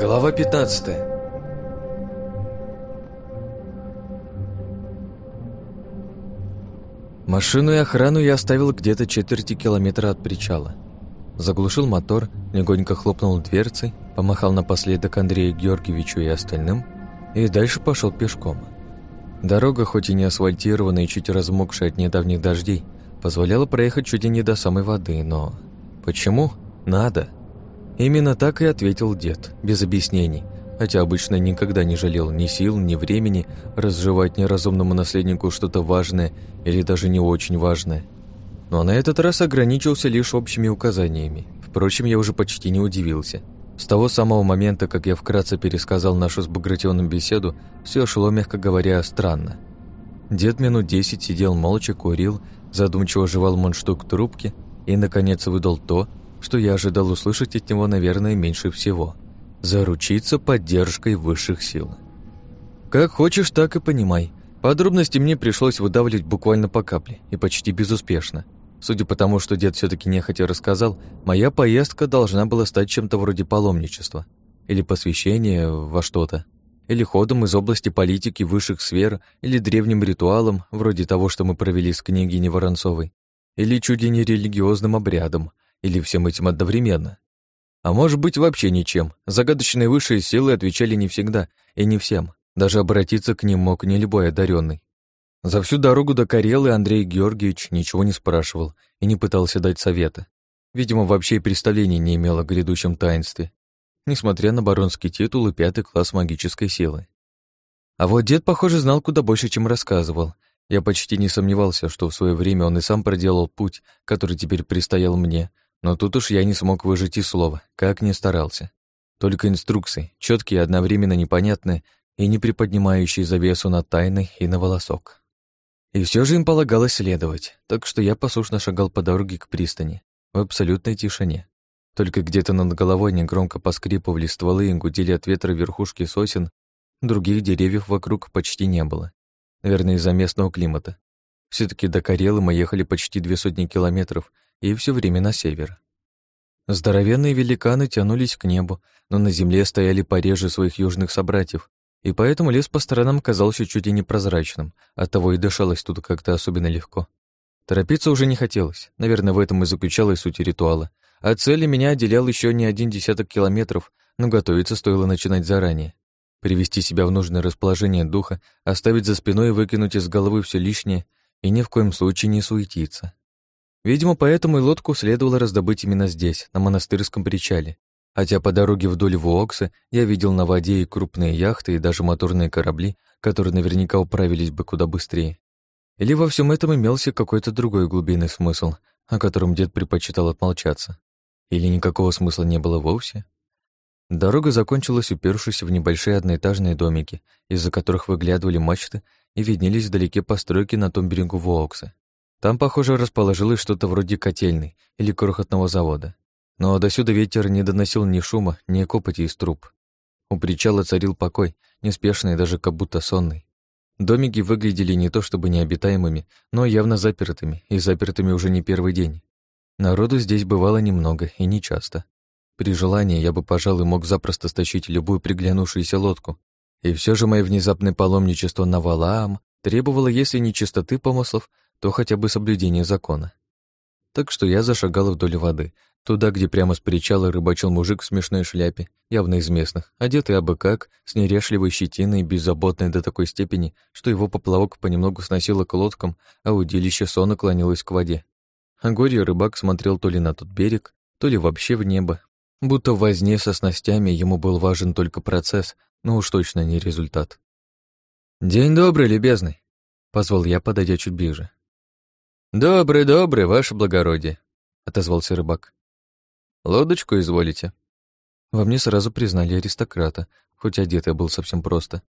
Глава 15 Машину и охрану я оставил где-то четверти километра от причала. Заглушил мотор, легонько хлопнул дверцей, помахал напоследок Андрею Георгиевичу и остальным, и дальше пошел пешком. Дорога, хоть и не асфальтированная и чуть размокшая от недавних дождей, позволяла проехать чуть и не до самой воды, но... Почему? Надо. Именно так и ответил дед, без объяснений, хотя обычно никогда не жалел ни сил, ни времени разжевать неразумному наследнику что-то важное или даже не очень важное. Но на этот раз ограничился лишь общими указаниями. Впрочем, я уже почти не удивился. С того самого момента, как я вкратце пересказал нашу с Багратионом беседу, все шло, мягко говоря, странно. Дед минут десять сидел молча, курил, задумчиво жевал мундштук трубки и, наконец, выдал то, что я ожидал услышать от него, наверное, меньше всего. Заручиться поддержкой высших сил. Как хочешь, так и понимай. Подробности мне пришлось выдавливать буквально по капле, и почти безуспешно. Судя по тому, что дед все таки нехотя рассказал, моя поездка должна была стать чем-то вроде паломничества. Или посвящения во что-то. Или ходом из области политики высших сфер, или древним ритуалом, вроде того, что мы провели с княгиней Воронцовой. Или чуть ли не религиозным обрядом, или всем этим одновременно. А может быть, вообще ничем. Загадочные высшие силы отвечали не всегда и не всем. Даже обратиться к ним мог не любой одаренный. За всю дорогу до Карелы Андрей Георгиевич ничего не спрашивал и не пытался дать совета. Видимо, вообще представления не имел о грядущем таинстве, несмотря на баронский титул и пятый класс магической силы. А вот дед, похоже, знал куда больше, чем рассказывал. Я почти не сомневался, что в свое время он и сам проделал путь, который теперь предстоял мне, но тут уж я не смог выжить и слова, как ни старался. Только инструкции, четкие, одновременно непонятные и не приподнимающие завесу на тайной и на волосок. И все же им полагалось следовать, так что я послушно шагал по дороге к пристани, в абсолютной тишине. Только где-то над головой негромко поскрипывали стволы и гудели от ветра верхушки сосен, других деревьев вокруг почти не было. Наверное, из-за местного климата. все таки до Карелы мы ехали почти две сотни километров, и все время на север. Здоровенные великаны тянулись к небу, но на земле стояли пореже своих южных собратьев, и поэтому лес по сторонам казался чуть и непрозрачным, оттого и дышалось тут как-то особенно легко. Торопиться уже не хотелось, наверное, в этом и заключалась суть ритуала. От цели меня отделял еще не один десяток километров, но готовиться стоило начинать заранее. Привести себя в нужное расположение духа, оставить за спиной и выкинуть из головы все лишнее, и ни в коем случае не суетиться. Видимо, поэтому и лодку следовало раздобыть именно здесь, на монастырском причале. Хотя по дороге вдоль Вуокса я видел на воде и крупные яхты, и даже моторные корабли, которые наверняка управились бы куда быстрее. Или во всем этом имелся какой-то другой глубинный смысл, о котором дед предпочитал отмолчаться. Или никакого смысла не было вовсе? Дорога закончилась, упершись в небольшие одноэтажные домики, из-за которых выглядывали мачты и виднелись вдалеке постройки на том берегу Вуокса. Там, похоже, расположилось что-то вроде котельной или крохотного завода. Но досюда ветер не доносил ни шума, ни копоти из труб. У причала царил покой, неспешный, даже как будто сонный. Домики выглядели не то чтобы необитаемыми, но явно запертыми, и запертыми уже не первый день. Народу здесь бывало немного и нечасто. При желании я бы, пожалуй, мог запросто стащить любую приглянувшуюся лодку. И все же мое внезапное паломничество на Валаам требовало, если не чистоты помыслов, то хотя бы соблюдение закона. Так что я зашагал вдоль воды, туда, где прямо с причала рыбачил мужик в смешной шляпе, явно из местных, одетый абы как, с нерешливой щетиной беззаботной до такой степени, что его поплавок понемногу сносило к лодкам, а удилище сонно клонилось к воде. А рыбак смотрел то ли на тот берег, то ли вообще в небо, будто в возне со снастями ему был важен только процесс, но уж точно не результат. «День добрый, любезный», — позвал я, подойдя чуть ближе. «Добрый, добрый, ваше благородие», — отозвался рыбак. «Лодочку изволите?» Во мне сразу признали аристократа, хоть одет я был совсем просто.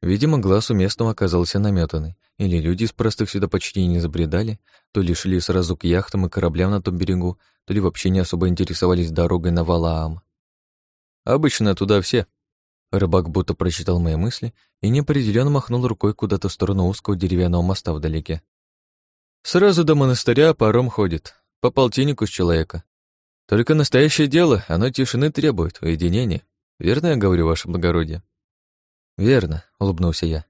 Видимо, глаз у местного оказался наметанный, или люди из простых сюда почти не забредали, то ли шли сразу к яхтам и кораблям на том берегу, то ли вообще не особо интересовались дорогой на Валаам. «Обычно туда все». Рыбак будто прочитал мои мысли и неопределенно махнул рукой куда-то в сторону узкого деревянного моста вдалеке. Сразу до монастыря паром ходит, по полтиннику с человека. Только настоящее дело, оно тишины требует, уединения. Верно я говорю, ваше благородие?» «Верно», — улыбнулся я.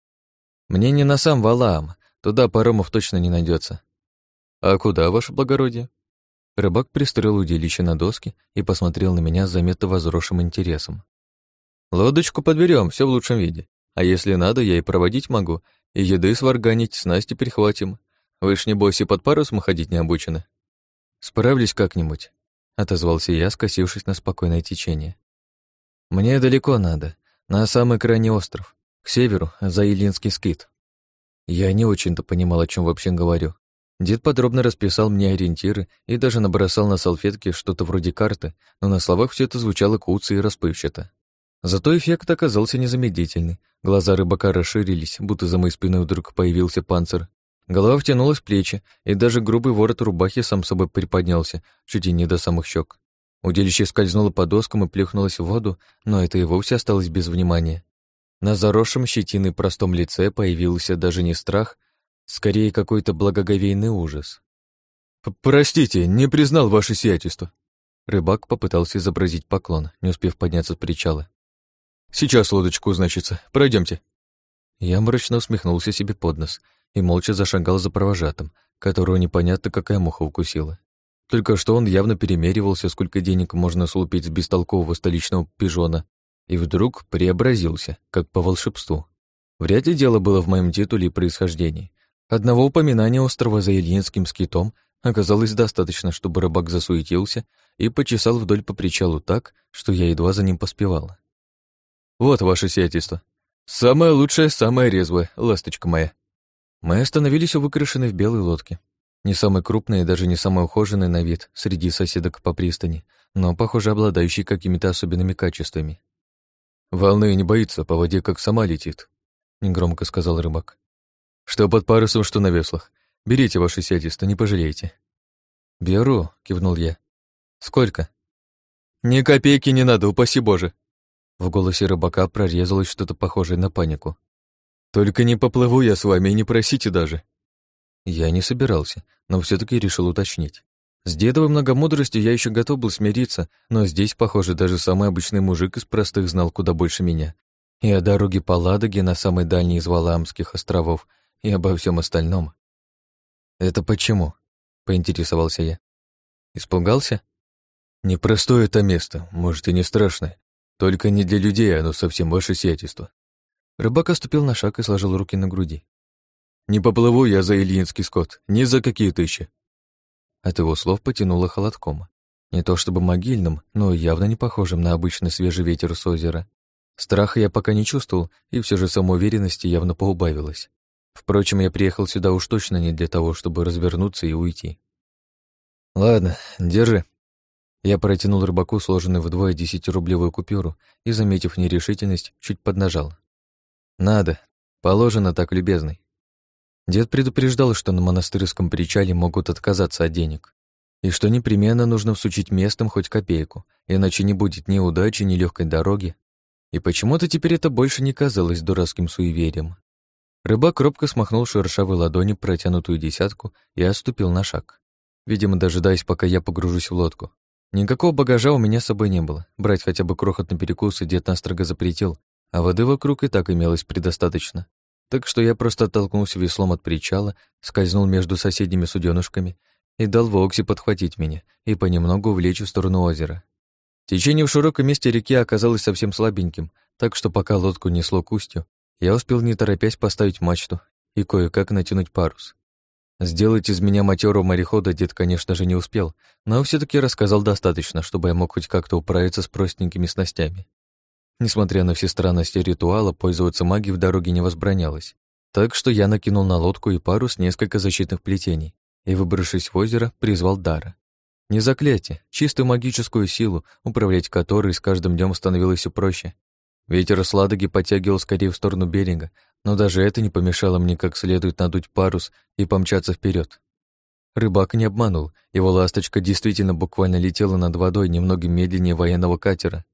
«Мне не на сам Валаам, туда паромов точно не найдется. «А куда, ваше благородие?» Рыбак пристроил удилище на доски и посмотрел на меня с заметно возросшим интересом. «Лодочку подберем, все в лучшем виде. А если надо, я и проводить могу, и еды сварганить, снасти перехватим. Вы ж, небось, и под парусом ходить не обучены». «Справлюсь как-нибудь», — отозвался я, скосившись на спокойное течение. «Мне далеко надо, на самый крайний остров, к северу, за Илинский скит». Я не очень-то понимал, о чем вообще говорю. Дед подробно расписал мне ориентиры и даже набросал на салфетке что-то вроде карты, но на словах все это звучало куцо и расплывчато. Зато эффект оказался незамедлительный. Глаза рыбака расширились, будто за моей спиной вдруг появился панцирь. Голова втянулась в плечи, и даже грубый ворот рубахи сам собой приподнялся, чуть и не до самых щек. Удилище скользнуло по доскам и плюхнулось в воду, но это и вовсе осталось без внимания. На заросшем щетиной простом лице появился даже не страх, скорее какой-то благоговейный ужас. «Простите, не признал ваше сиятельство». Рыбак попытался изобразить поклон, не успев подняться с причала. «Сейчас лодочку, значится. Пройдемте. Я мрачно усмехнулся себе под нос и молча зашагал за провожатым, которого непонятно какая муха укусила. Только что он явно перемеривался, сколько денег можно слупить с бестолкового столичного пижона, и вдруг преобразился, как по волшебству. Вряд ли дело было в моем титуле и происхождении. Одного упоминания острова за Ильинским скитом оказалось достаточно, чтобы рыбак засуетился и почесал вдоль по причалу так, что я едва за ним поспевала. «Вот ваше сиятельство. Самое лучшее, самое резвое, ласточка моя». Мы остановились у выкрашенной в белой лодке. Не самой крупной и даже не самой ухоженной на вид среди соседок по пристани, но, похоже, обладающей какими-то особенными качествами. «Волны не боится, по воде как сама летит», — негромко сказал рыбак. Что под парусом, что на веслах. Берите ваши сядисто, не пожалеете. Беру, кивнул я. Сколько? Ни копейки не надо, упаси Боже. В голосе рыбака прорезалось что-то похожее на панику. Только не поплыву я с вами и не просите даже. Я не собирался, но все таки решил уточнить. С дедовой многомудростью я еще готов был смириться, но здесь, похоже, даже самый обычный мужик из простых знал куда больше меня. И о дороге по Ладоге на самой дальней из Валаамских островов — и обо всем остальном. «Это почему?» — поинтересовался я. «Испугался?» «Непростое это место, может, и не страшное. Только не для людей, оно совсем ваше сиятельство». Рыбак оступил на шаг и сложил руки на груди. «Не поплыву я за Ильинский скот, ни за какие тысячи». От его слов потянуло холодком. Не то чтобы могильным, но явно не похожим на обычный свежий ветер с озера. Страха я пока не чувствовал, и все же самоуверенности явно поубавилось. Впрочем, я приехал сюда уж точно не для того, чтобы развернуться и уйти. «Ладно, держи». Я протянул рыбаку сложенную вдвое десятирублевую купюру и, заметив нерешительность, чуть поднажал. «Надо. Положено так, любезный». Дед предупреждал, что на монастырском причале могут отказаться от денег, и что непременно нужно всучить местом хоть копейку, иначе не будет ни удачи, ни легкой дороги. И почему-то теперь это больше не казалось дурацким суеверием. Рыбак робко смахнул шершавой ладони протянутую десятку и отступил на шаг, видимо, дожидаясь, пока я погружусь в лодку. Никакого багажа у меня с собой не было. Брать хотя бы крохотный перекус и дед настрого запретил, а воды вокруг и так имелось предостаточно. Так что я просто оттолкнулся веслом от причала, скользнул между соседними суденышками и дал Вокси подхватить меня и понемногу увлечь в сторону озера. Течение в широком месте реки оказалось совсем слабеньким, так что пока лодку несло к устью, я успел не торопясь поставить мачту и кое-как натянуть парус. Сделать из меня матерого морехода дед, конечно же, не успел, но все таки рассказал достаточно, чтобы я мог хоть как-то управиться с простенькими снастями. Несмотря на все странности ритуала, пользоваться магией в дороге не возбранялось. Так что я накинул на лодку и парус несколько защитных плетений и, выбравшись в озеро, призвал дара. Не заклятие, чистую магическую силу, управлять которой с каждым днем становилось все проще, Ветер с Ладоги подтягивал скорее в сторону берега, но даже это не помешало мне как следует надуть парус и помчаться вперед. Рыбак не обманул, его ласточка действительно буквально летела над водой немного медленнее военного катера.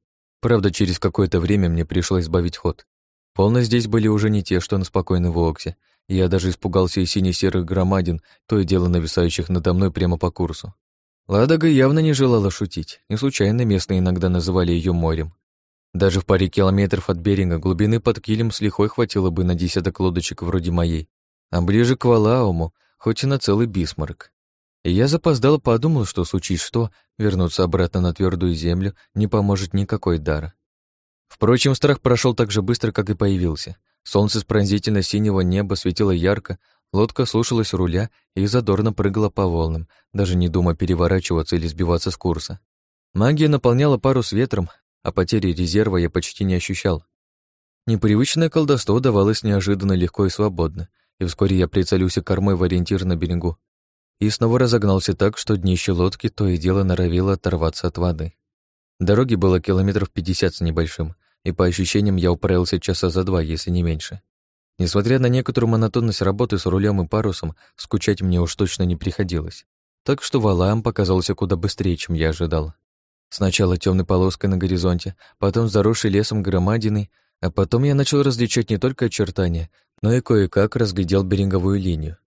Правда, через какое-то время мне пришлось сбавить ход. Волны здесь были уже не те, что на спокойной Воксе. Я даже испугался и сине-серых громадин, то и дело нависающих надо мной прямо по курсу. Ладога явно не желала шутить, не случайно местные иногда называли ее морем. Даже в паре километров от берега глубины под килем с лихой хватило бы на десяток лодочек вроде моей, а ближе к Валауму, хоть и на целый бисмарк. Я запоздало подумал, что случись что, вернуться обратно на твердую землю не поможет никакой дар. Впрочем, страх прошел так же быстро, как и появился. Солнце с пронзительно синего неба светило ярко, лодка слушалась руля и задорно прыгала по волнам, даже не думая переворачиваться или сбиваться с курса. Магия наполняла парус ветром, а потери резерва я почти не ощущал. Непривычное колдовство давалось неожиданно легко и свободно, и вскоре я прицелился кормой в ориентир на берегу и снова разогнался так, что днище лодки то и дело норовило оторваться от воды. Дороги было километров пятьдесят с небольшим, и по ощущениям я управился часа за два, если не меньше. Несмотря на некоторую монотонность работы с рулем и парусом, скучать мне уж точно не приходилось. Так что Валаам показался куда быстрее, чем я ожидал. Сначала темной полоской на горизонте, потом заросший лесом громадиной, а потом я начал различать не только очертания, но и кое-как разглядел береговую линию.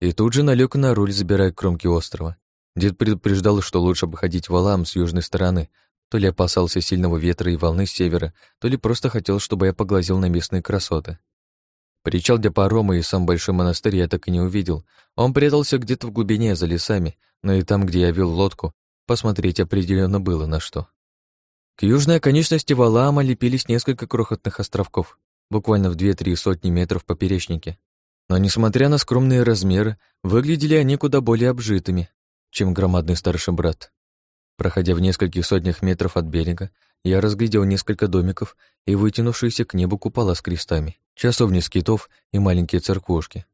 И тут же налег на руль, забирая кромки острова. Дед предупреждал, что лучше обходить валам с южной стороны, то ли опасался сильного ветра и волны с севера, то ли просто хотел, чтобы я поглазел на местные красоты. Причал для парома и сам большой монастырь я так и не увидел. Он прятался где-то в глубине, за лесами, но и там, где я вел лодку, посмотреть определенно было на что. К южной оконечности Валаама лепились несколько крохотных островков, буквально в две-три сотни метров поперечнике. Но, несмотря на скромные размеры, выглядели они куда более обжитыми, чем громадный старший брат. Проходя в нескольких сотнях метров от берега, я разглядел несколько домиков и вытянувшиеся к небу купола с крестами, часовни скитов и маленькие церквушки.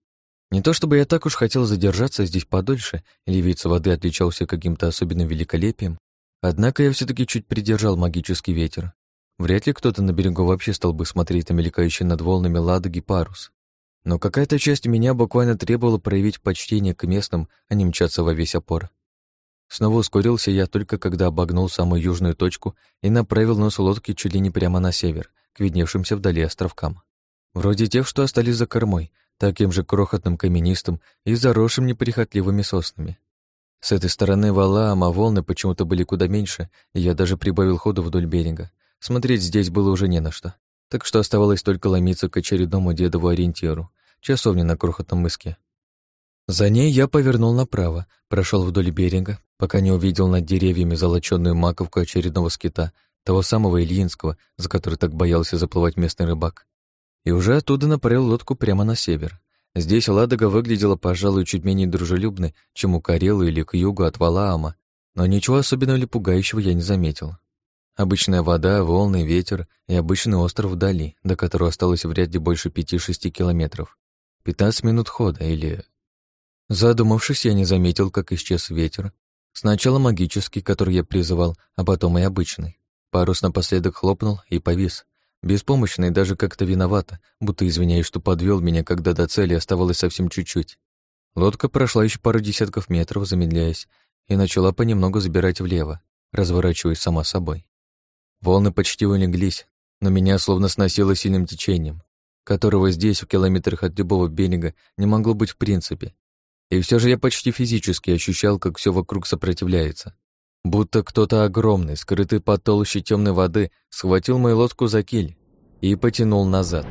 Не то чтобы я так уж хотел задержаться здесь подольше, или вид воды отличался каким-то особенным великолепием, однако я все таки чуть придержал магический ветер. Вряд ли кто-то на берегу вообще стал бы смотреть на мелькающий над волнами ладоги парус. Но какая-то часть меня буквально требовала проявить почтение к местным, а не мчаться во весь опор. Снова ускорился я только когда обогнул самую южную точку и направил нос лодки чуть ли не прямо на север, к видневшимся вдали островкам. Вроде тех, что остались за кормой, таким же крохотным каменистым и заросшим неприхотливыми соснами. С этой стороны вала, а волны почему-то были куда меньше, и я даже прибавил ходу вдоль берега. Смотреть здесь было уже не на что так что оставалось только ломиться к очередному дедову ориентиру — часовне на крохотном мыске. За ней я повернул направо, прошел вдоль берега, пока не увидел над деревьями золочёную маковку очередного скита, того самого Ильинского, за который так боялся заплывать местный рыбак. И уже оттуда направил лодку прямо на север. Здесь Ладога выглядела, пожалуй, чуть менее дружелюбной, чем у Карелы или к югу от Валаама, но ничего особенного или пугающего я не заметил. Обычная вода, волны, ветер и обычный остров вдали, до которого осталось вряд ли больше пяти-шести километров. Пятнадцать минут хода или... Задумавшись, я не заметил, как исчез ветер. Сначала магический, который я призывал, а потом и обычный. Парус напоследок хлопнул и повис. Беспомощный, даже как-то виновато, будто извиняюсь, что подвел меня, когда до цели оставалось совсем чуть-чуть. Лодка прошла еще пару десятков метров, замедляясь, и начала понемногу забирать влево, разворачиваясь сама собой. Волны почти улеглись, но меня словно сносило сильным течением, которого здесь, в километрах от любого берега, не могло быть в принципе. И все же я почти физически ощущал, как все вокруг сопротивляется. Будто кто-то огромный, скрытый под толщей темной воды, схватил мою лодку за киль и потянул назад.